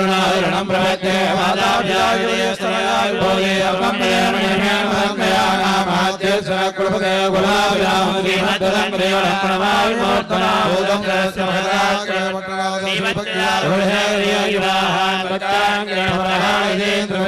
ृणारणं प्रपद्ये माताभ्यायुस्तनयाभोगे गुलाभ्यामुखिमद्रङ्गेणमायुमोत्तनाभूतं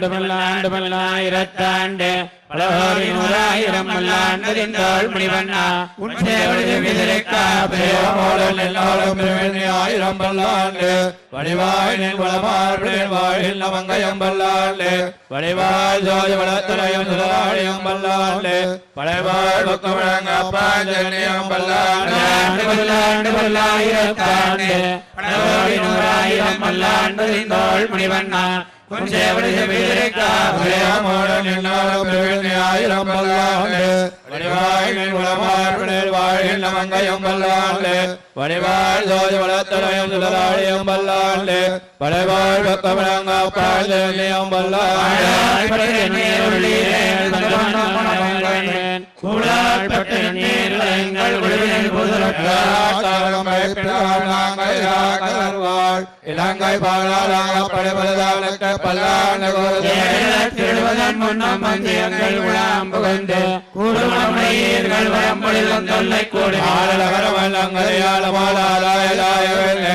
ஆண்டு பல்லாண்டு பல்லாயிரத்தாண்டு. பலகோடி நூறாயிரம் பல்லாண்டு மணிவண்ணா உன் சேவடி விதிரைக்கா பிரயோகோடல் ஆயிரம் பல்லாண்டு. வளமார்பின் பல்லாண்டு. வடிவாய் ஜோதி பல்லாண்டு. பல்லாண்டு. பல்லாண்டு பல்லாயிரத்தாண்டு. பலகோடி நூறாயிரம் மணிவண்ணா எல்லோரும் ஆயிரம் பல்லாண்டு. வடிவாய் நின் வளமார்பின் வாழில் பல்லாண்டு. வடிவாய் ஜோதி வளத்துறையும் சுதாரியம் பல்லாண்டு. படைவாழ் பக்கம் வழங்க பாஞ்சனியம் பல்லாண்டு இலங்கை பாலாளப்படுவதற்கு பல்லாண்டு பாடமணமுடைப்பத்தருள்ளே வந்த வல்லாண்டு குளத்தை எடுத்து கலைந்த ஆயிரம் சொல்லி பண்ணை குளத்தை தவிர்ந்த வல்லாண்டு வல்லாயிரத்தாண்டு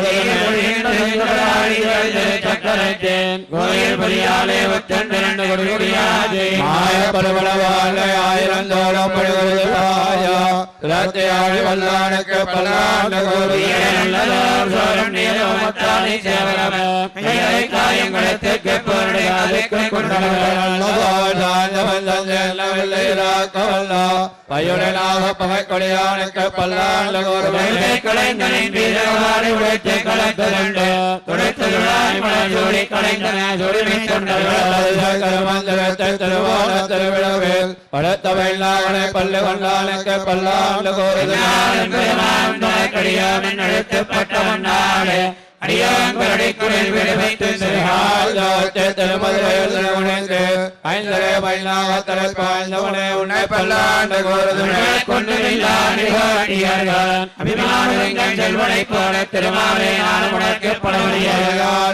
வல்லானுக்கு பல்லாண்டு காயங்களுக்கு பல்லாண்டு உழைத்து கலக்கலண்டு துடைத்ததுடாய் மலர்ஜோடி கலைஞன ஜோடி திருவிழவில் படுத்த வெள்ளாவனை பல்லு கொண்டானுக்கு பல்லாண்டு கோருது கடியாமின் அழுத்தப்பட்ட மண்ணாடு அடியாங்கரடை குரல் விடு வைத்து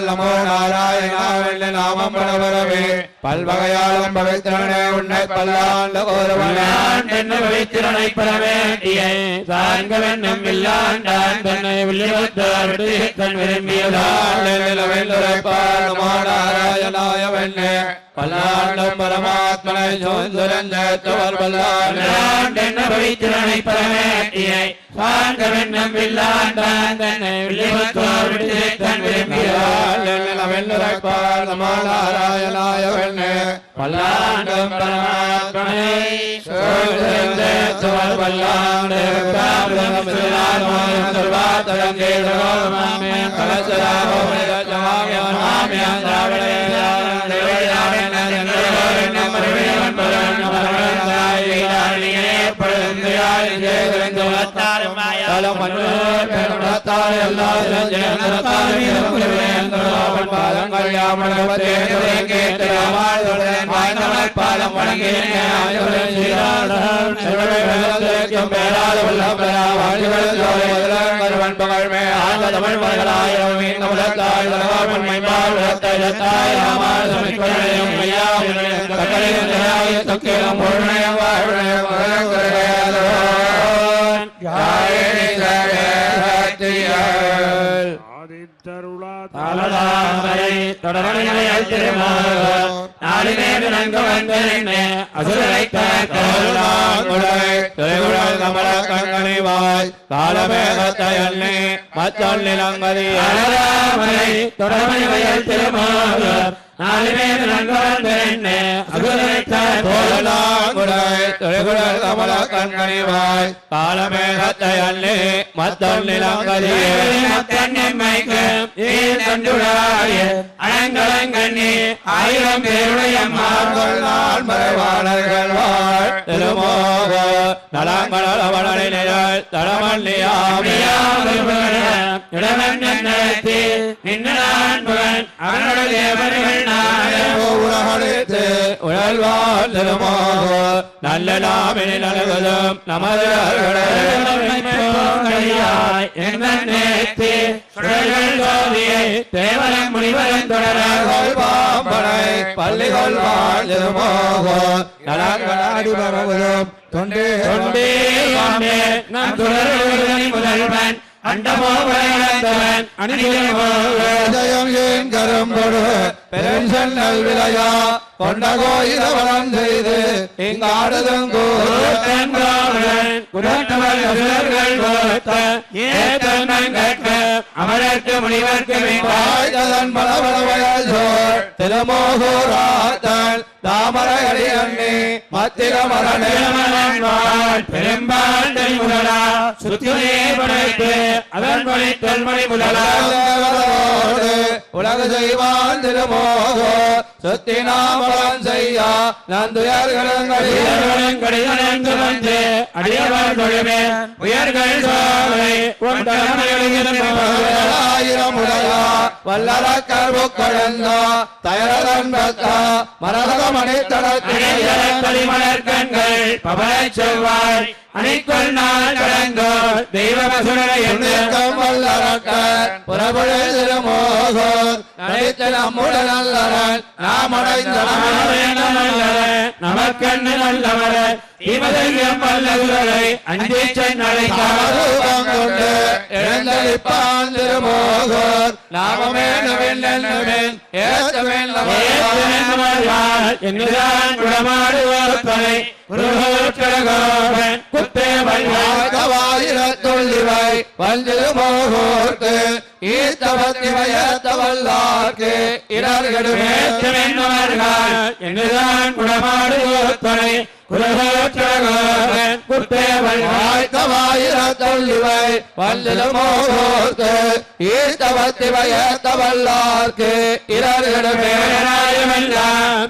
நமோ நாமம் பல்வகையாலும் பவித்திரனே உன்னை பல்லாண்டு கோருவனே என்ன பவித்திரனை பெற வேண்டிய சார்கவென்னும் இல்லாண்டான். தன்னை வில்லிவத்தார் தன் விரும்பியதால். நாராயணாய வெண்ணே பல்லாண்டும் பரமாத்மனை சோந்தரஞ்சவர் பல்லாண்டு. என்ன பவித்திரனை பெற வேண்டிய சார்கவென்னும் இல்லாண்டான் தன்னை வில்லிவத்தார் தன் வெண்ணே பரமாத்மனை பல்லாண்டு கருவன் பகழ்மே ஆழ்ந்த தமிழ் மகளாயிரம் மீன் கமலத்தாய் தனவாழ்வன் மைமாள் உலகத்தை ஜத்தாய் ராமாள் சமிக்கொள்ளையும் ஐயாவும் கட்டளையும் தயாய் தொக்கிலும் பொருணையும் வாழ்வுடையும் முதலன் கருகையாதோன் காயணி சகத்தியல் ஆதித்தருளா தாளதாமரை தொடரணிமையல் திருமால் நாளினேடு நன்கு வந்தென்னை அசுரை மச்சொல்லிலங்கதி திருமால் நாளினேடு நன்கு வந்தென்னை அசுரை கருளாங்குழை திரைகுழல் கமல கண்கணிவாய் காலமேகத்தையல்லி மச்சொல்லிலங்கதி தன்னம்மைக்கு ஏன் தண்டுடாய அலங்கலங்கண்ணி ஆயிரம் பேருடைய மார்கொள் நாள் மறைவாளர்கள் வாழ் திருமோக நலங்களவளனை நிழல் தளமல்லியாமியா இடமன்னத்தி நின்னன் அவனோட தேவர்கள் உலகழித்து உழல்வாள் திருமோக நல்ல நாமினில் அழகுதும் நமது கையாய் என்னேத்தி சுடர்கள் ஜோதியை தேவரம் முனிவரன் தொடராக பாம்பனை பள்ளிகள் வாழ் திருமோக நலங்களாடி பரவுதும் தொண்டே. தொண்டே வாமே நம் தொடர்புடன் முதல்வன் அண்டமோ வளர்ந்தவன் அணிதிரமோ ஜயம் ஏன் கரும்பொடு? பெரும் சென்னல் விளையா கொண்ட கோயிலவனம் செய்து இங்காடுதும் அமரத்து முனிவர்க்கு திருமோகூராத்தன் தாமரையடி அண்ணி மத்திர மரணே பெரும்பாண்டை முதலா சுத்தியே படைத்து அதன் மொழி தொல்மொழி முதலா உலக செய்வான் திருமோகோ. சுத்தி நாமலம் செய்யா நந்துயர்களும் கடிதனங்கு வந்து அடியவர் தொழுமே உயர்கள் ஆயிரம் உடையா வல்லர கர்வு கொழுந்தா தயரதன் பக்கா மரதக மணித்தடத்திலே மலர் கண்கள் பவள செவ்வாய் அணிக்கொள் நாள் கடந்தோ தெய்வ மசுரை புண்ணியக்கம் வல்லரக்கர் புறபுழை திருமோகோர் நடித்த நம்முடன் அல்லரன் நாம் அடைந்த நமக்கண்ணு நல்லவர தீமதையம் வல்லவரை அஞ்சே சென்னலை எழுந்தளிப்பான் திருமோகோர் நாமமே என்னதான் குடமாடுவோர் தலை குருகோன் குத்தே வல்லாய் வாயிரத்துள்ளிவை வந்திரு மோகோர்க்கு ஈத்தவத்திவையத்தவல்லார்க்கு இடர்கடுமே. என்னதான் குடமாடுவோர் தலை குருகோன் குத்தே வல்லாய் வாயிரத்துள்ளிவை வந்திரு மோகோர்க்கு ஈத்தவத்திவையத்தவல்லார்க்கு இடர்கடுமே பேராயமெல்லாம்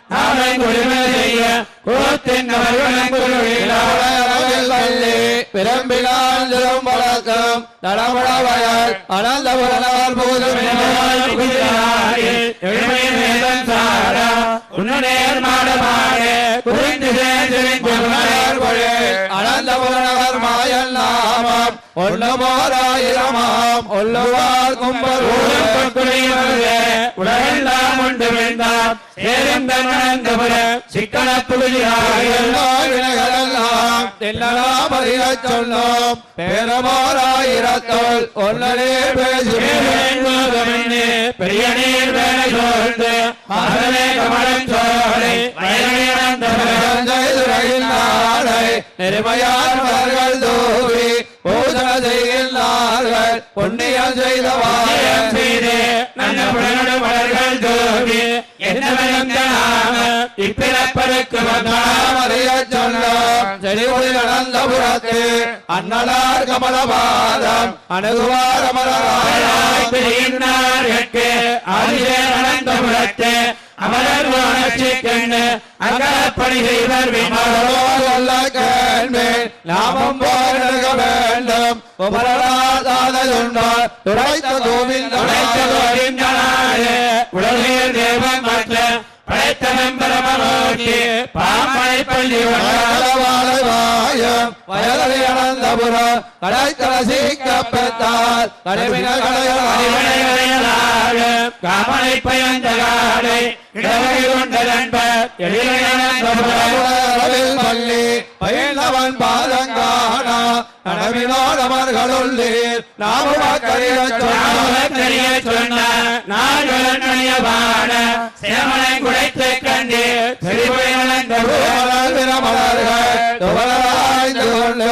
கூத்தின் விளம்பினான் திரும்பரத்தம் தளமுடவயல் அனந்தபுரர் கேசவாவென்ன ஆலங்குழுவனை செய்ய கூத்தின் பிறம்பினான் உன்னேர் மாடமாடே குறிந்து மாயல் நாமம் ஒன்றுமோராயிரமாம் ஒல்லுவார் கும்பல் உலகெல்லாம் உண்டு வேண்டாம். சேரும் தன்னந்தபுர சிக்கன வினைகளெல்லாம் தென்னலாம் அறியச் சொன்னோம்? பேரமோராயிரத்தோள் ஒன்னரே பேசுவேன் பெரிய நீர் வேலை சோர்ந்து அதனை கமலம் சோலை நாளை நெருமையானவர்கள் தூவி பூஜன செய்கின்றார்கள் புண்ணியம் செய்தவாறு. செய்து நல்ல மலர்கள் தோவி என்ன இப்பிறப்பருக்கு வந்தாம் அறியச் சொன்னோம் செடிமொழி அனந்தபுரத்து அன்னலார் கமலபாதம் அணுகுவார் அமரராய. பெரியினார்கட்கு அமரர் அகப்பணி செய்வர் விண்ணோர் அல்ல கேள்வேன் நாமம் போக வேண்டும். உபரலாதாதுண்டார் துடைத்த உடைத்த கோவிந்த கோவிந்தனாரே, உலகில் தேவன் மற்ற படைத்த மெம்பரமனோட்டி பாம்பனை பள்ளி வாயம் வயதை அனந்தபுரம் கடைத்தல சீக்கப்பட்டார் கடைவின கடைகளாக காமனை பயந்த காடை பள்ளி பயிலவன் பாதங்கானா கனவினோடவர்களுள்ளீர் நாமக்கரிய தெரிய சொன்ன நாடுகளன் சேமனை குடைத்து கண்டு மலர்கள் கொண்டு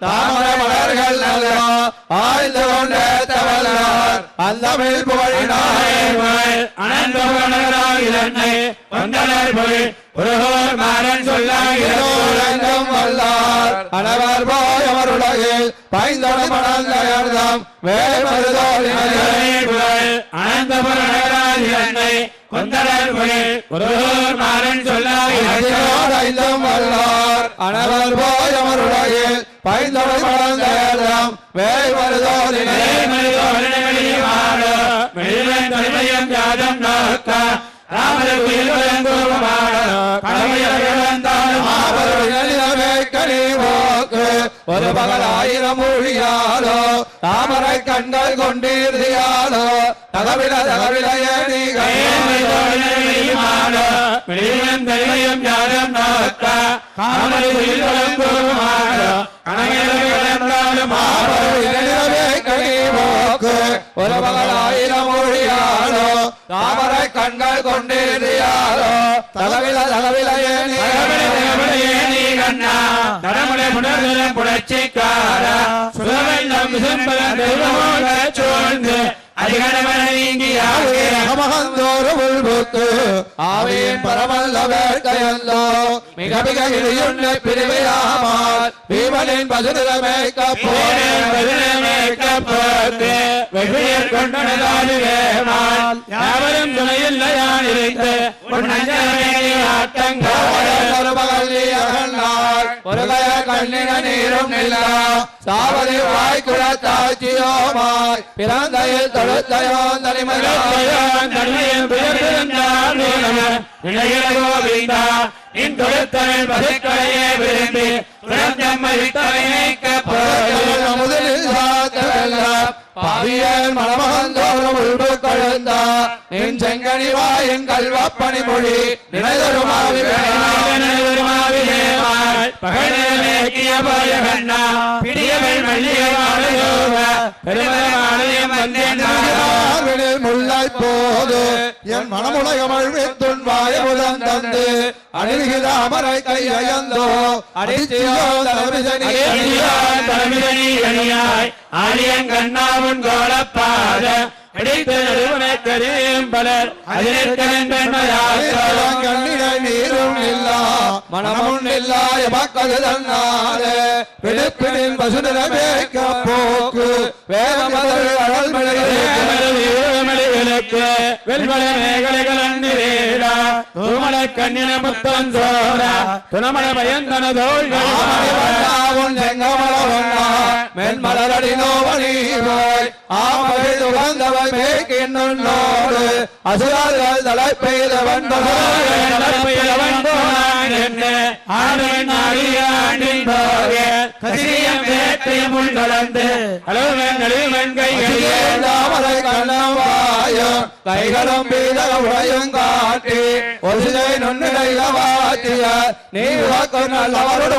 தாமரை மலர்கள் நல்ல ஆய்ந்து கொண்டே தவல்லார் அந்த மேல் புகழினார் எல்லோரெங்கும் வல்லார். அனவர் போய் அவர் உலகில் பைந்தொடு மணந்தயர்தம் வேமருதோழினே ஐந்தும் வல்லார். அனவர் போய் அவர் உலகில் பைந்தொடு மணந்தயர்தம் வேமருதோழினே ஒரு பகலாயிரம் மொழியாலோ தாமரை கண்டல் கொண்டிருந்தாலோ தகவில தகவில ஒரு பகலாயிரம் மொழியாலோ தாமரை கண்கள் கொண்டிருந்தாலோ தகவில தகவில தடமுறை புனர்தலம் புரட்சிக்கார? சுகவெல்லாம் விசும்பலம் தெய்வமோட சூழ்ந்து அதிகடமன நீங்கியாக அகமகந்தோறு உள்புக்கு ஆவியின் பரமல்ல வேட்கையல்லோ மிக மிக இடையுன்னை பிரிவையாமால் பீமனின் பசுநிலைமை கப்போனே யாவரும் துணையில்லையான் இருந்து ஒரு கய கண்ணின நீரும் நில்லா. சாவதி வாய் குழத்தாட்சியோமாய். பிறந்தையில் தொழுத்தையோ தனிமலோ முதலில் சாத்தவெல்லாம் பாவியல் மணமகந்தோறும் உள்பு கழுந்தா நின் செங்கனி வாயின் கல்வப்பணி மொழி நினைதருமாவி பெருமாவினில் முல்லை போது என் மனமுலகமள் துன் வாயமுதன் தந்து அணிவிகித அமரை கையந்தோ அடிச்சியோ ஆரியங்கண்ணாவுன் கோலப்பாத பிடித்த நடுவனை தெரியும் பலர். கண்ணினை நீரும் இல்லா மனமும் இல்லா எமக்கது தன்னாலே. பிடிப்பினின் பசுநிலை மேய்க்க போக்கு வேதமதல் வேமலிகளுக்கு வெல்வள மேகலைகள் அந்நிரேடா தூமலை கண்ணின முத்தம் சோரா துணமலை பயந்தன தோள்கள் மென்மலரடி நோவனி போய் ஆமகள் உகந்தவை மேய்க்கின்றோடு அசுரார்கள் தலை பெய்த கைகளும் பீதக உடையும் காட்டி. ஒரு சிலை நுண்ணிலையில வாத்திய நீ நல்லவரோடு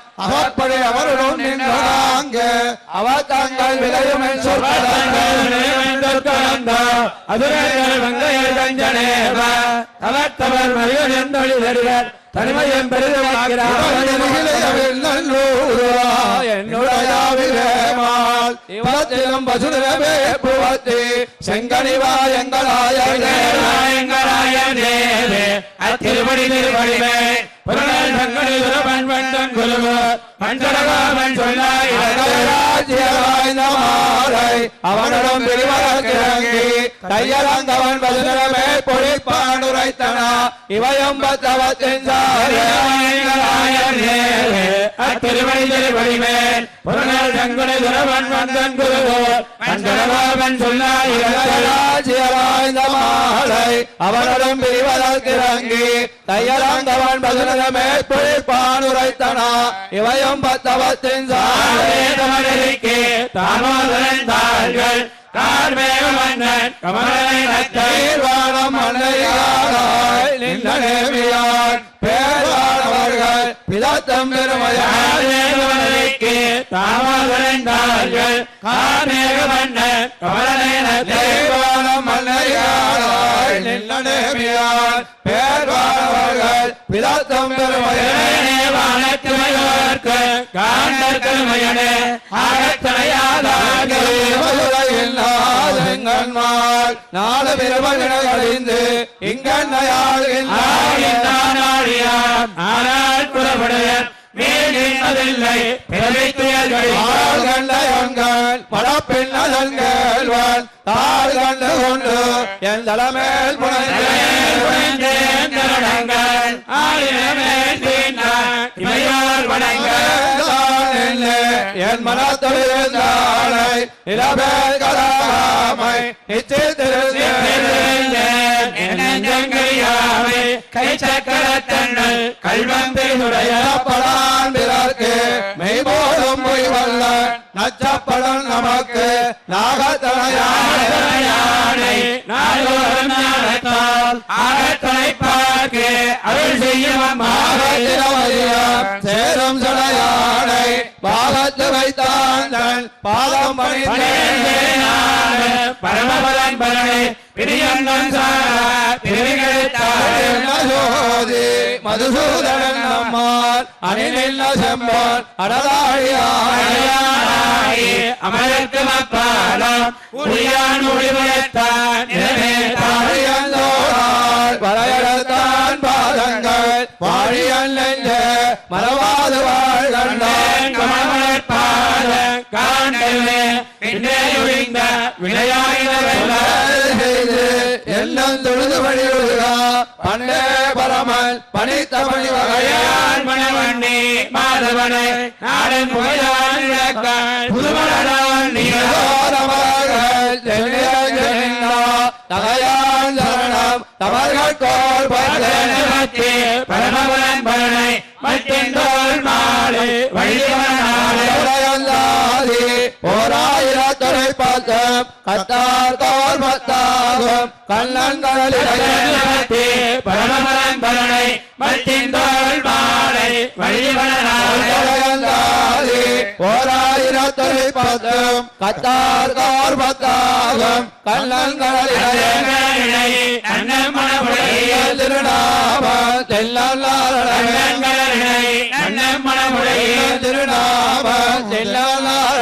அகப்ப அப்படி அவருடன் நின்றாங்க அவர் தங்கள் விளையும் என் தனிமையும் என்னுடையாவிலேமால் இவத்திலும் பசுரமே புவத்தி. செங்கனிவா எங்களாய திருப்படி திருப்படிமே புரணல் சங்கடி சுரபன் குருவர் குருவு மஞ்சளகாமன் அவனிடம் பிரிவரக்கிறங்கி தையலங்கவன் பசுரமே பொழிப்பானுரைத்தனா இவயம் பத்தவத்தின் சாரே திருவடிமேல் புரணல் சங்குனை சுரவன் வந்தன் குருவோ மஞ்சளகாமன் அவனிடம் பிரிவதற்கிறங்கி தையலாந்தவன் பசுரமே பொழிப்பானுரைத்தனா இவயம் இவயம் பத்தவத்தின் சாரே தமிழருக்கு தாமோதரன் தாள்கள் கார்மேக மன்னன் கமலனை நத்தை மன்னையாராய் நின்ற நேமியான் பேரானவர்கள் பிதாத்தம் பெருமையால் தாமோதரன் தாள்கள் கார்மேக மன்னன் கமலனை நத்தை மன்னையாராய் நின்ற நேமியான் பிதாத்தம் பெருமையால் வானத்துமையோர்க்கு காண்டற்கருமையனே ஆகத்தனையாதார்கள் மதுரையில் நாதெங்கன்மார் நாலு பெருமகனழிந்து இங்கன்னையாழ்கின்றார் ஆனால் மேலின்பதில்லை பிறவை துயர்களில் கண்டயங்கள் படப்பெண்ணதன்கள்வன் தாழ் கண்டு கொண்டு என் தலைமேல் புனைந்தேந்தருடங்கள் ஆயிரமே தீண்டான் இமையோர் வணங்கள் என் மனத்தொழிலாளை இளபேர் கலாமை நிச்சயத்திருந்தேன் கை சக்கரத்தண்ணல் கல்வம் பெருடைய படான் பிறர்க்கு மெய்போதும் பொய் வல்ல நச்சப்படன் நமக்கு நாகத்தனையானை. ஆகத்தனை பார்க்க அருள் செய்யும் சேரும் சடையானை பாகத்து வைத்தான் தன் பாதம் பரமபலன் பலனை திருவிகளுத்தாள் ஜோதி மதுசூதனன் நம்மால் அணிநில்ல செம்பான் அடதாழியாய் அமரத்து அப்பாலம் உரியான் ஒளிவயத்தான் தாழியந்தோடால் வரையடத்தான் பாதங்கள் வாழியல் நெஞ்ச மரவாது வாழ்கண்டான் எல்லாம் தொழுது வழி ஒழுகா பண்டே பரமன் பணித்தமணி வகையான் மணவண்ணி மாதவனை நாடன் புகழான் விளக்கான் நீரோரமாக தகையான் சரணம் தமர்கள் கோல் பத்தே பரமபலன் பலனை மற்றென்றோள் மாலை வழிவனாலே உடையந்தாதி பத்தம் கத்தார் கோல் பத்தாகும் கண்ணன் கடலிலே பரமபலன் பலனை மற்றென்றோள் மாலை வழிவனாலே ஓராயிரத்துறை பத்தம் கத்தார் கோல் பத்தாகும் கண்ணன் கடலிலே அண்ணன் மணமுடைய திருநாம தெல்லாளர் அண்ணன் மணமுடைய திருநாம தெல்லாளர்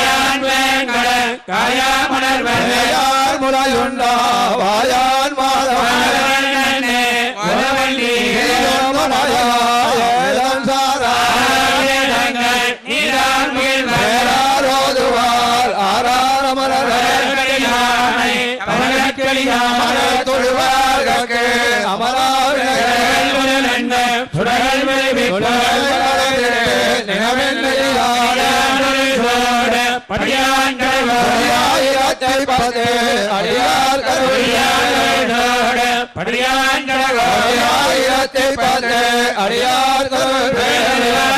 யார் முளையுண்டா வாயான் மாதவன். ஏலம் சாரா. பேராரோதுவார் படியான் கடவுள் அடியார் கருவியார் படியான் கடவுள் அடியார்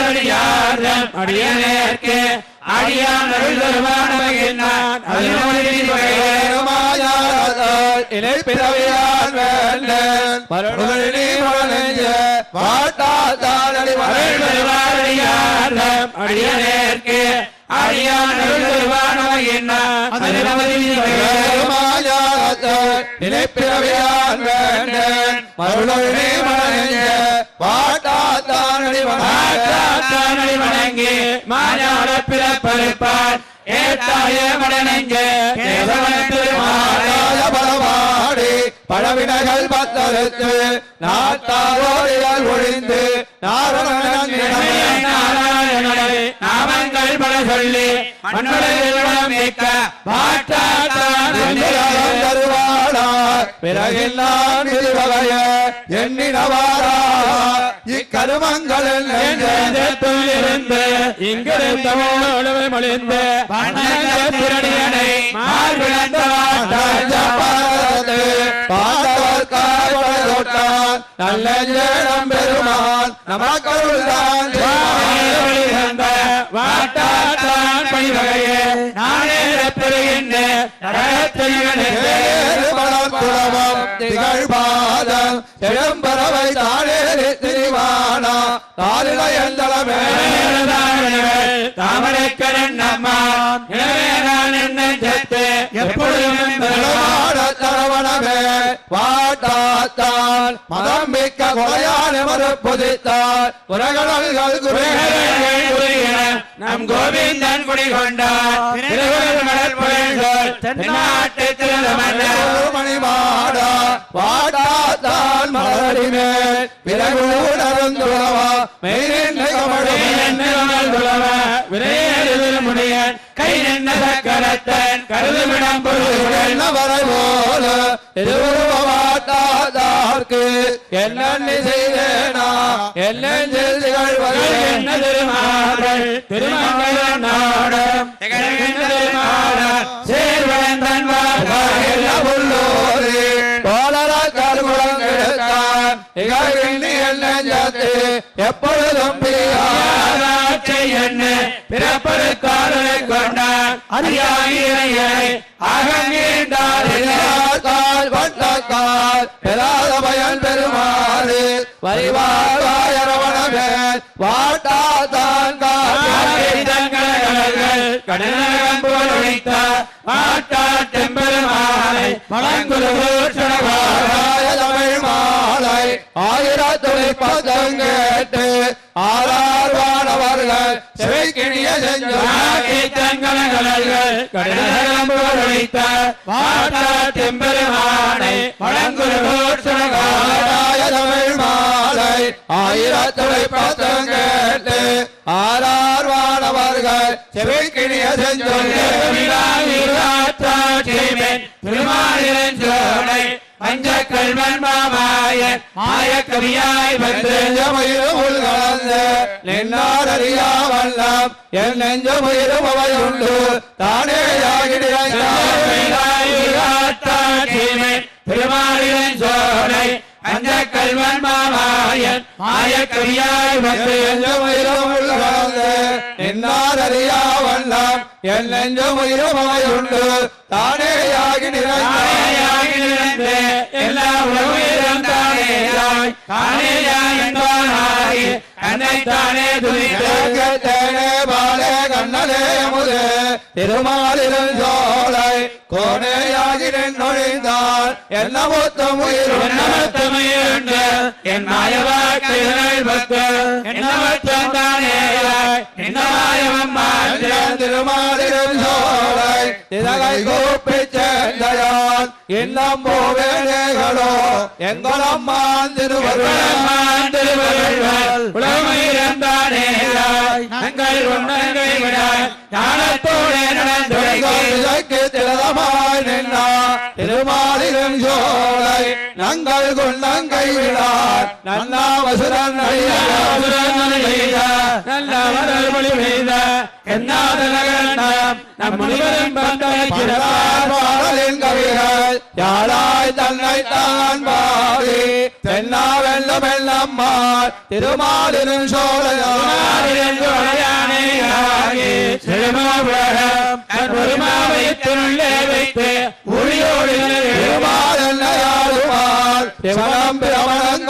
அடியாரம் அடியனேற்கு அடியான் அருள் தருவானவகின்றான் இணைப்பிறவியான் வேண்டன். மருணி மலஞ்ச வாட்டாத்தானடி அடியான் அருள் தருவானவகின்றான் இணைப்பிறவியான் வேண்டன் மருணி மலஞ்ச வாட்டாத்தானடி தானடி வணங்கி மாஞான பிறப்பறுப்பான் ஏத்தாய பழவினைகள் பத்தறுத்து. நாட்டாரோடிகள் ஒழிந்து. நாமங்கள் பல சொல்லி மண்ணுலகில் மிக்க பாட்டாட்டான் தருவாளா பிறகில் நான் வகைய எண்ணினவாரா. இக்கருமங்கள் இருந்து இங்கிருந்த மொழிந்து பிறடியனை மார்பிழந்த பாண்டவர் காய்வட்டான் நல்ல ஜேடம் பெருமான் நமக்கருள்தான் வாட்டாட்டான் பணிவகையே நானே பெறுகின்ற திகழ்பாதம் செழும்பறவை தானே திரிவானா தாளில எந்தளமே. தாமரைக்கரன் செத்து எப்பொழுதும் தரவணமே வாட்டாத்தான் மதம் மிக்க கொலையான மறுப்புதித்தார் குரகடல்கள் குறைகள் நம் கோவிந்தன் குடி கொண்டார் திருவள்ளுவர் புகழ்ந்தோர் தென்னாட்டு திருமணம் மணிமாடா வாட்டாத்தான் கை நின்ற சக்கரத்தன் கருதுமிடம் பொருள்கள் என்னவரை போல திருவுருவாட்டாதார்க்கு என்ன செய்தேனா? என்ன என்ன திருமாறல் திருமங்கல நாடம். திருமாறல் சேர்வந்தன் வாழ்வாயில் உள்ளோரே என்ன எப்பொழுதும் என்ன? பிறப்பருக்காரனை கொண்டான் அறியாயிரையை அகங்கீண்டார் கால் வட்டக்கால் பெறாத பயன் பெருமாறு வரிவாயரவணமே வாட்டாதான் கால் கடனகம் போல் உழைத்தார் மாட்டாட்டெம்பெருமானை மலங்குருகூர் ஆராய தமிழ் மாலை. ஆயிரத்துளை பதங்கேட்டு ஆறார் வானவர்கள் செவிக்கிணிய உழைத்தார் மாட்டாட்டெம்பெருமானை மலங்குருகூர் ஆராய தமிழ் மாலை ஆயிரத்துளை பதங்கேட்டு ஆறார் வானவர்கள் செவிக்கிணிய செஞ்சொல்லே திருமாலிரன் சோலை பஞ்ச கல்வன் மாமாயன் மாயக்கவியாய் வந்து நெஞ்சமயிரும் உள்கலந்து நின்னார் அறியா வண்ணம். என் நெஞ்சமயிரும் அவை உண்டு தானே திருமாலிரன் சோலை. பஞ்ச கல்வன் மாமாயன் மாயக்கவியாய் வந்து நெஞ்சமயிரும் உள்கலந்து நின்னார் அறியா என் நெஞ்சமயிரும் அவை உண்டு தானே ஆகி மாயையாகி நின்று எல்லா என்பானாகி தன்னைத்தானே துதித்து. தேனே பாலே கண்ணலே முது திருமாலிரும் சோலை கோனேயாகி நொழிந்தான் என்ன மொத்தம் உயிரும்? என்னமத்தமையுண்டு என் மாயவாக்கைகள் பத்து. என்னமத்தம் தானேயாய் என்ன மாயவம் மாற்ற. திருமாலிரும் சோலை திதகை கூப்பிச் சென்றயான் இல்லம் போவேகளோ எங்களம்மான் திருவருள் திருவருள்கள் உலகமிருந்தானேயாய் நங்கள் உன்னங்கை விடாய் ஞானத்தோடு இதற்கு திலதமாய் நின்றா திருமாலிரும் சோலை நங்கள் விடார். நன்னாவசுரன் நல்ல வரல் மொழி பெய்த என்னாத நகரம் நம் பந்தாய் பாடலின் கவிகள் யாழாய் தன்னை தான் பாடி? தென்னா வெள்ளம் வெள்ளம்மாள் திருமாலிரும் சோலையார் திருமாலென்னையாளுமாள் சிவனம் பிரமணம்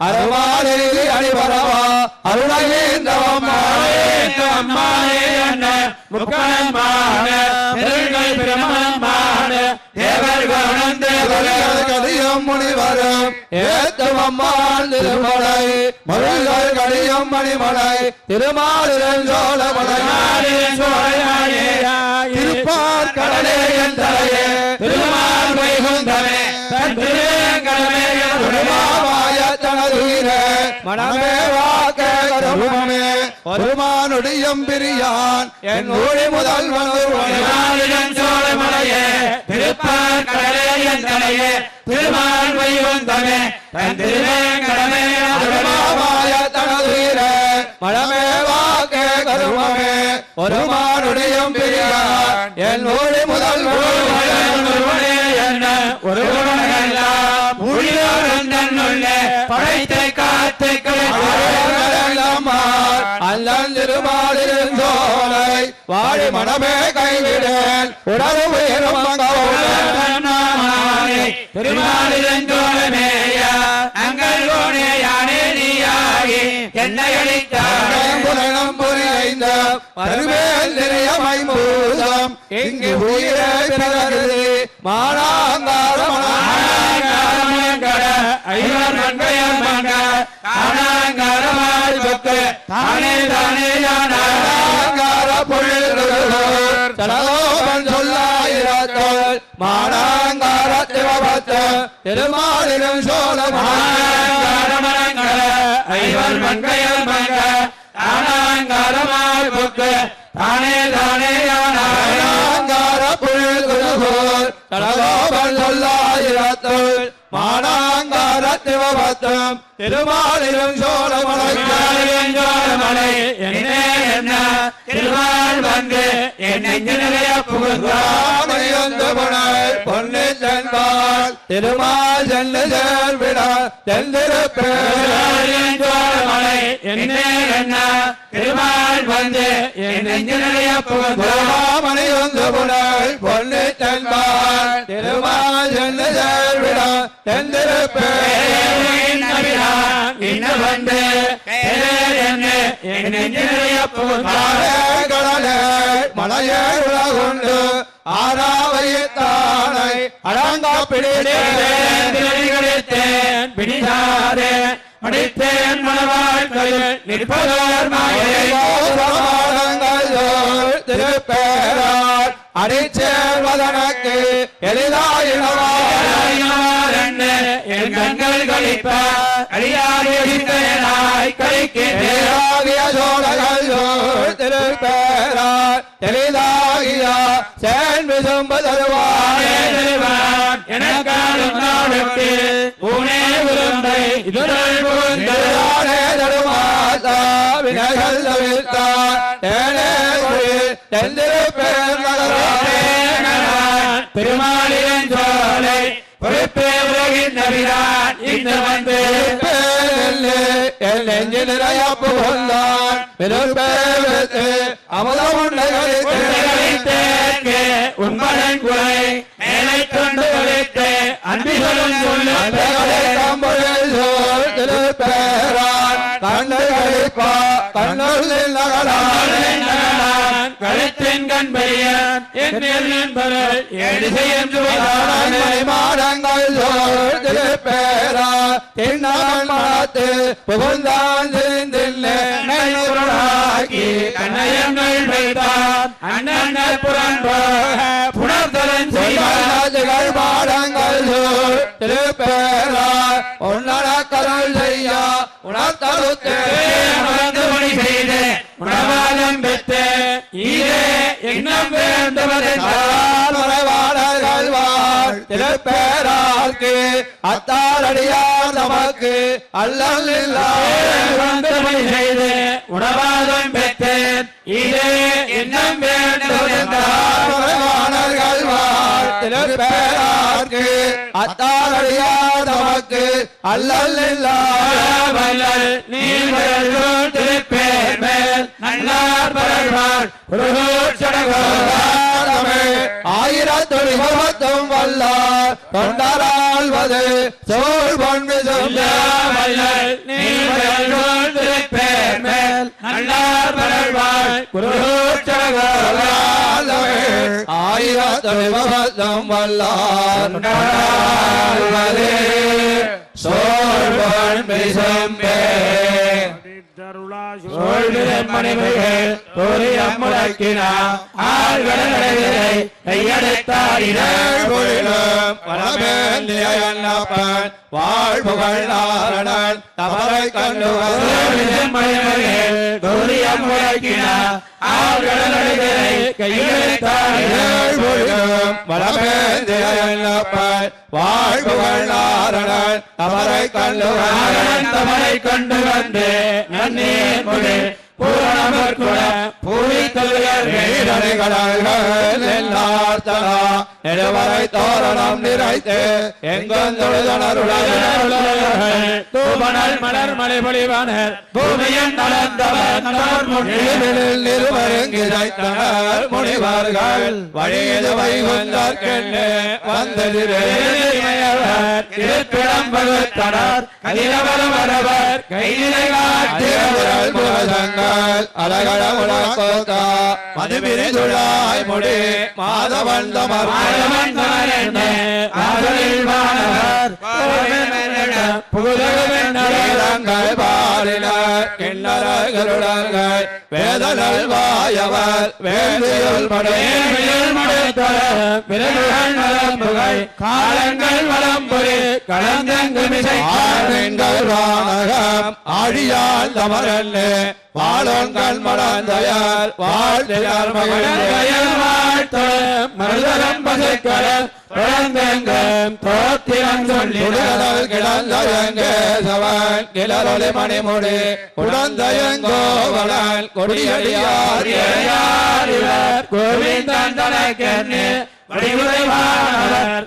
காணாது அருமாலே அடிபரவா அருணகேந்திரமாளே கடியம் முனிவரும் ஏத்தவம்மாள் திருமலை மருள்கள் கடியம் மணிமலை திருமாலிரன் சோழமலை திருப்பார் கடலே என் தலையே திருமால் வைகுந்தமே தன் தனதுயிரே மனமே வாக்க கருமமே. ஒருமானுடையம் பிரியான் என் ஊழி முதல்வன் ஒருவனே. திருமாலிடம் சோழமலையே திருப்பார் கடலே என் தலையே. திருமால் வைகுந்தமே தன் திருவேங்கடமே திருமாவாய தனதுயிரே மனமே வாக்க கருமமே. ஒருமானுடையம் பிரியான் என் ஊழி முதல்வன் ஒருவனே. ஒருவனே என்ன ஒருவனெல்லாம் உயிரோடும் தன்னுள்ளே படைத்தை காத்து அல்லன் திருமாலின் சோலை வாழி மனமே கைவிடேன். உடல் உயரும் திருமாலிருந்தோழமேயா அங்கள் கோணே யானே நீயாகி. என்னை அளித்தாய் புரணம் புரிந்த பருமேல் நிறையமை மூலம் இங்கு உயிரை பிறகு மானாங்காரம் சடகோபன் சொல்லாயிரத்தோள் மானாங்கார திவபத்து திருமாலிரும் சோழமான தானே தானே மானாங்கார புழுகுருகோர் சடகோபன் சொல்லாயிரத்தோள் மானாங்கார திருமாலிலும் சோழமலை மலை என்ன என்ன? திருமால் வந்து என்னை நிறைய புகுந்தார் பொன்னி சென்பால் திருமால் சென்று சேர்விட சென்றிருப்பேன் மலை என்ன என்ன? திருமால் வந்து என்னை நிறைய புகுந்தார் ராமணி வந்து புனல் பொன்னி சென்பால் திருமால் சென்று சேர்விட சென்றிருப்பேன் இன்னும் வந்து என்ன என்னை நிறைய புகுந்தார். கடலே மலையே உலகுண்டு ஆறாவைத்தானை அடங்கா பிடித்தேன் பிடித்தாரே படித்தேன் மனவாழ்க்கையில் நிற்பதோர் மாயை. திருப்பேரார். அடிச்சேர்வதனக்கு எளிதாயினவாய் என் கண்கள் கழிப்ப அடியாரியாய் கழிக்கின்றேன் சோழர்கள் திருப்பேரார். எளிதாகிய சேன் விசும்பு பூனே வினைகள் தவிர்த்தார் தேனே பெருமாளின் சோலை பொறுப்பே உலகின் நபிரான் இன்று வந்து என் நெஞ்சு நிறைய புகழ்ந்தான் அன்பிகளும் திருப்பேரான் கண்ணுகளிப்பா கண்ணுள்ளில் நகரானே. கழுத்தின் கண் பெரியன் மாடங்கள் திருப்பேரா திண்ணான் மனத்து புகுந்தான் கண்ணையங்கள் வைத்தான் அண்ணன் புறன்போக புன உணர்தலன் செய்வார். செய்வார்கள் பாடங்கள் சூழ் திருப்பேரார் உன்னடக்கதல் செய்ய உணர்த்தலுத்தே உணர்ந்து மொழி செய்து உணவாதம் பெற்று இதே எண்ணம் மறைவாளர்கள் வாழ் திருப்பேரார்க்கு அத்தாரடியார் நமக்கு அல்லல் செய்து உணவாதம் பெற்று இதே எண்ணம் வேண்டுவதென்றால் மறைவாளர்கள் வாழ் திருப்பேரார்க்கு அத்தாரடியார் நமக்கு அல்லல் வல்லல் நீர்வர்கள் திருப்பேர் மேல் நல்லார் பரல்வார் ஆயிரத்தொழி முகத்தும் வல்லார் தொண்டராள்வது சோழ் நீர்வர்கள் திருப்பேர் மேல் நல்லார் பரல்வார் ஆயிரத்தொழி முகத்தும் வல்லார் அதித்தருளா மணிமைகள் தோரியம் முழக்கினா ஆழ்கடலை கையெடுத்தாடினார் பொழிலும். வளமேந்தியப்பன் வாழ்புகழ் நாரணன். தவறை கண்டு தோரியம் முழக்கினா ஆழ்கடலை கையெடுத்தாடினார் பொழிலும். வளமேந்தியப்பன் வாழ்புகழ் நாரணன். தவறை கண்டு தமரை கொண்டு வந்து நன்னீர் மொழி பூரணமர் குல தோரணம் நிறைத்து எங்கொந்தொழுதனருடைய மலர் மலை பொழிவானர் பூமியன் நலந்தவர் எழுமிழில் முனிவர்கள் வழியது வைகுந்தார்கென்று வந்ததிரே இருப்பிடம் வகுத்தனர். கதிரவர் வரவர் காட்டியவர்கள் அதிரவிரல் புரதங்கள் அலகட முழக்கோத்தா மதுபிரிதுழாய் முடி மாதவன் வேதங்கள் பாடினர் கிண்ணறர்களுடர்கள் வேதங்கள் வாயவர் வேதியுள் காலங்கள் வளம்பொரு கலந்தங்குமிசை ஆண்கள் வானகம் ஆழியால் தமரன்னு வாழோன்கள் மலர்ந்தயார் வாழ்த்தையார் மகிழ்ந்தே மருதரம் பசுக்கடல் குழந்தெங்கும் தோத்திரம் சொல்லி உடல் கிடந்தயங்கேசவன் கிளரொளி மணிமுடி உடந்தயங்கோவலன் கொடியடியார் கோவிந்தன் தனக்கென்னு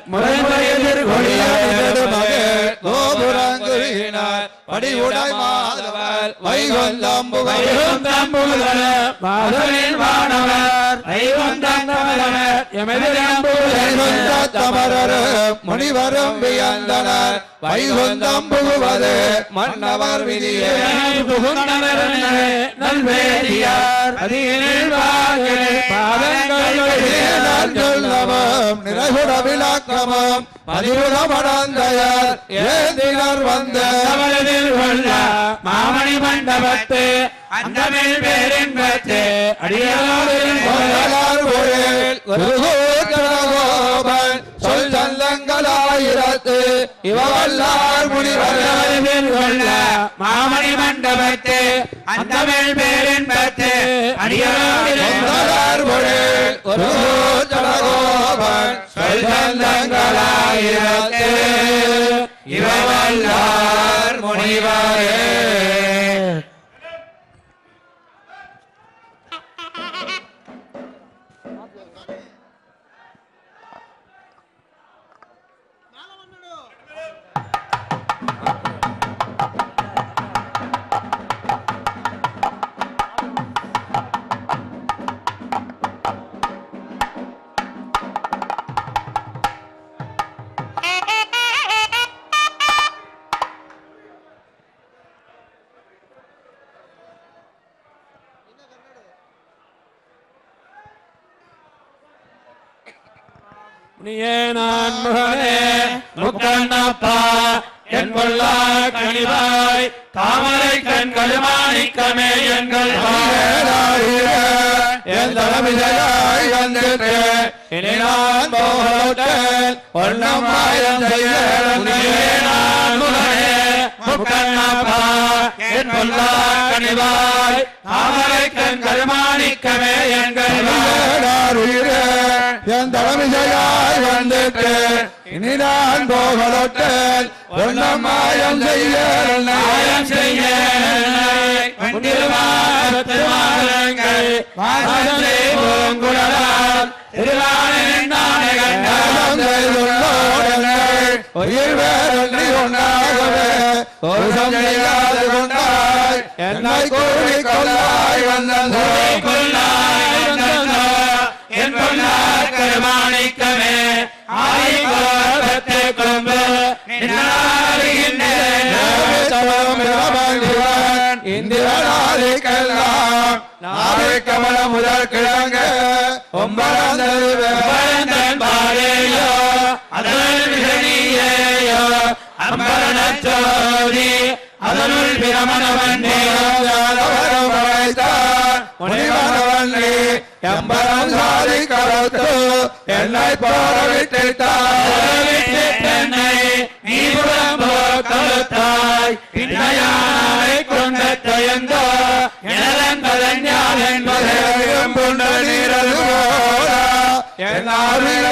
முறைமுறை எதிர்கொடியார் கோபுரங்குறியினார் படிவுடை மாதவர் வைகுந்தம் வைகுந்தம் மாதவின் வானவர் வைகுந்தம் தமரரும் முனிவரும் வியந்தனர். வைகுந்தம் புகுவது மன்னவர் விதியே. நல்வேதியார். நிறைகுட விளக்கமும் பதிவுகமடந்தையர் ஏந்தினர் வந்த தமிழில் கொள்ள மாமணி மண்டபத்து அந்தமிழ் பேரின்பத்து அடியாரின் சொல் சந்தங்களாயிரத்து இவல்லார் முனிவர்கள். அறிவில் கொள்ள மாமணி மண்டபத்து அந்தமிழ் பேரின்பத்து அடியாரின் முதலார் பொழில் சொல் சந்தங்களாயிரத்து இவவல்லார் முனிவரே. நீயே நான் முகனே முக்கண்ணப்பா என் கொள்ளா கனிவாய் தாமரை கண்கள் மாணிக்கமே எங்கள் என் தலைமையாய் வந்திட்டு நான் போகட்டேன் செய்ய. நான் முக்கண்ணப்பா என் பொல்லா கனிவாய் தாமரை கண் கருமாணிக்கமே எங்கள் உயிரே என் தலைமையாய் வந்திட்டு இனி நான் போகலொட்டேன் ஒன்னம் மாயம் செய்ய மாயம் செய்ய திருமாரங்கள் வாசம் செய்வோம் குழலால் திருவானின் நானே கண்டால் உயிர் வேறொன்றி ஒன்றாகவே செய்யாது கொண்டாய். என்னை கூறி கொள்ளாய் வந்த கொள்ளாய் என் பொன்னார் கருமாணிக்கமே. ஆய்வாரத்தை கொம்பு இந்திரனாரிக்கெல்லாம் நாளை கமல முதல் கிழங்க ஒம்பரந்தன் பாரேயோ விசனியேயோ அம்பரணச்சோதி அதனுள் பிரமணவன் முனிவனவன்னே எம்பரம் சாதி கருத்து என்னை போற என்னை நீ புறம்போ கருத்தாய் பின்னையானை கொண்ட தயந்தோ எனதன்பதன் ஞான் என்பதையும் கொண்ட நீரது எனக்காராய்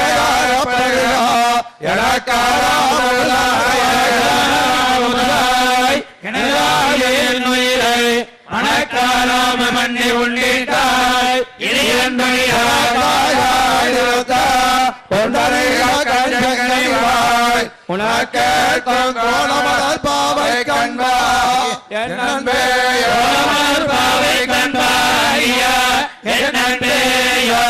உயிரை மணக்காலாம மண்ணை உண்டிட்டாய் இனியன் உனக்கேற்கும் கோணமலர் பாவை கண்பாய். என் அன்பேயோ பாவை கண்பாயா. என் அன்பேயோ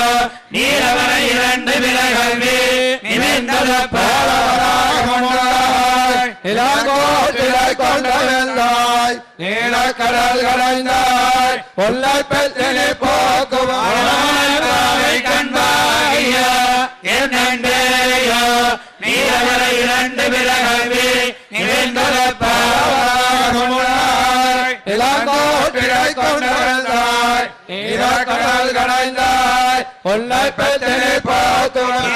நீரவன இரண்டு விலகல்வி நிமிந்தல பாலவராக முன்னாய் நிலங்கோட்டிலை கொண்டவெந்தாய் நீலக்கடல் கடைந்தாய் கொல்லை பெற்றினை போக்குவாய் கண்பாயா என் அன்பேயோ இரண்டு விலகல்வி நிமிந்தத நிலங்கோட்டிலை கொண்டவெந்தாய் நீலக்கடல் கடைந்தாய் கொல்லை பெற்றினை போக்குவனோ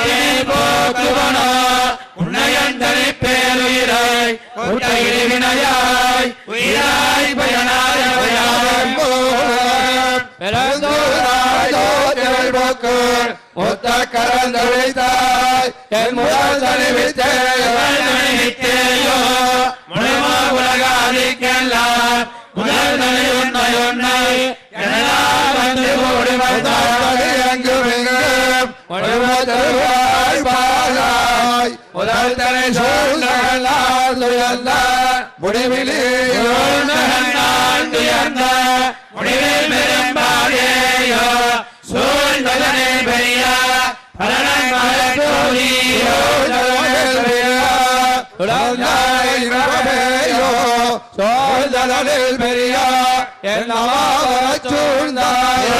உன்னையந்தனை பேருயிராய் உட்டையிலே வினையாய் உயிராய் பயனாய் முத்த கரந்த வைத்தாய் என் முதல் தனிவித்தேயோ முழுமா உலகாதிக்கெல்லாம் முதல் தனி உன்னை உன்னை என்னால் வந்து கூடி வந்தாய் எங்கும் எங்கும் முழுவதற்காய் பாராய் முதல் தனி சூழ்நாள் முடிவிலே நான் துயர்ந்த. முடிவில் பெரும்பாலேயோ சூழ்ந்ததனே பெரிய. பலனை பெரிய. என்னவாவரச் சூழ்ந்தாயோ?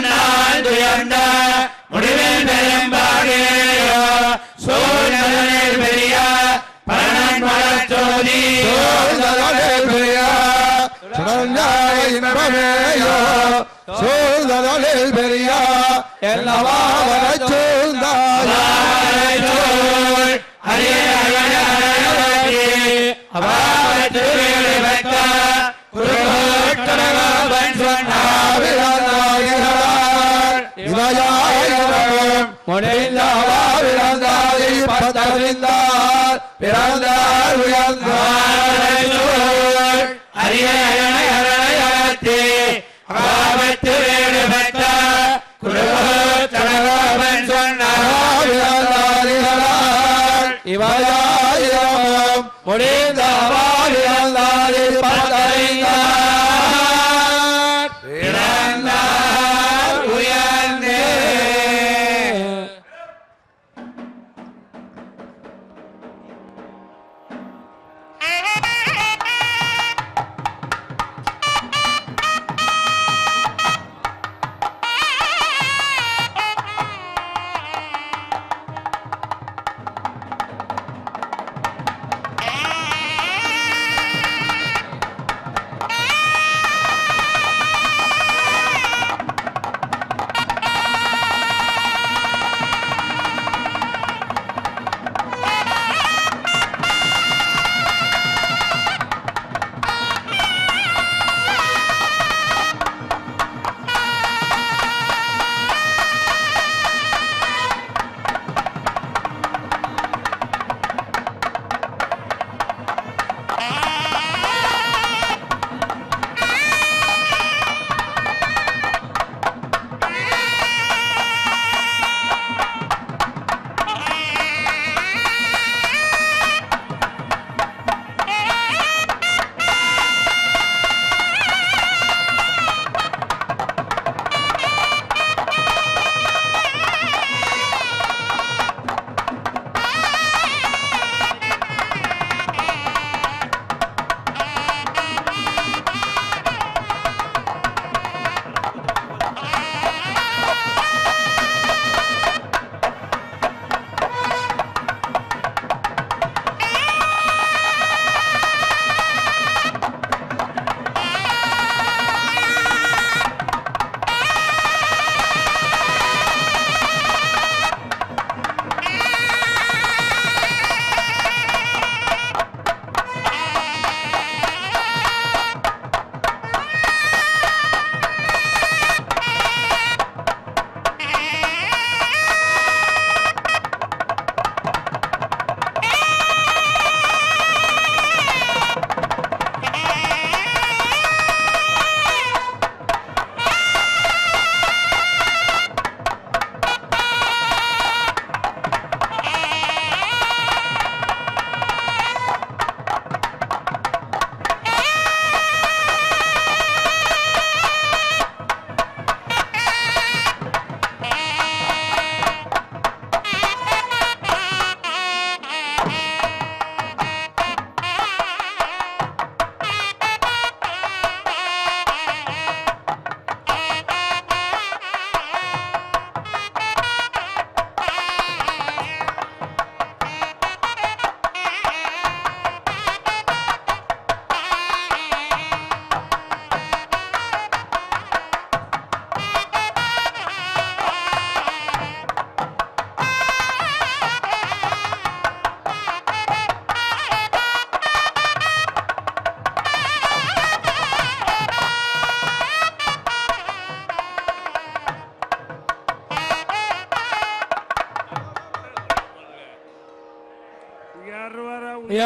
நான் துயர்ந்த. முடிவில் பெரும்பாலேயோ சூழ்ந்ததனில் பெரிய மலத்தோதி சோழ்ந்ததனில் பெரிய இன்பமேயோ சூழ்ந்ததனில் பெரிய என்னவாவரச் சூழ்ந்தாயோ ஹரே பத்தறிந்தார் பிறந்தார் உயர்ந்தார். அரிய அரணத்தை அபாவத்து வேடு பெற்ற குருவன் சொன்னார் இவராயிரம் முடிந்த வாழ்ந்தாரில் பத்தறிந்தார் பிறந்தார்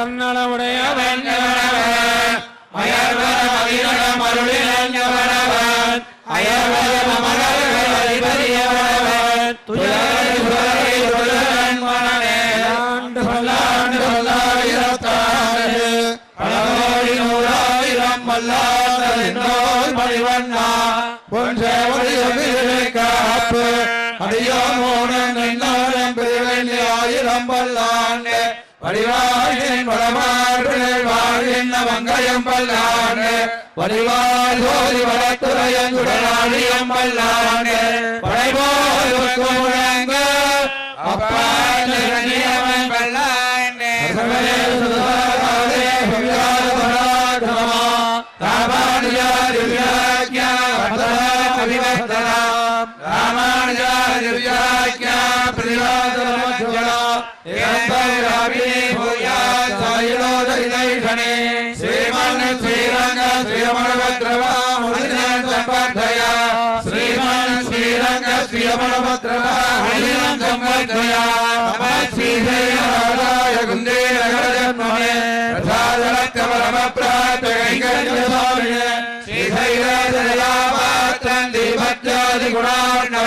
ഞങ്ങളവിടെ வாழ்கின் வளமாறு வாழ்கின் மங்கையம் பல்லாண்டு வடிவால் ஜோதி வளத்துறையன் சுடலாழியம் பல்லாண்டு படைபோல் முழங்க அப்பால் நியமன் பல்லாண்டு ராமானுஜா திவ்யாக்கியா பிரதிவாதம் ஜலா ஏ. ராவியே त्रैलोदरिदैषणे श्रीमन् श्रीरङ्ग श्रीरमणभद्रवाहरिणया श्रीमन् श्रीरङ्ग श्रीरमणभद्रवाहरिणं संवर्धया श्रीधेयाय गुन्दे नगरजन्मने रथाजलकमलमप्रातकैकर्यस्वामिने श्रीधैराजयापात्रं दीपत्यादिगुणार्णा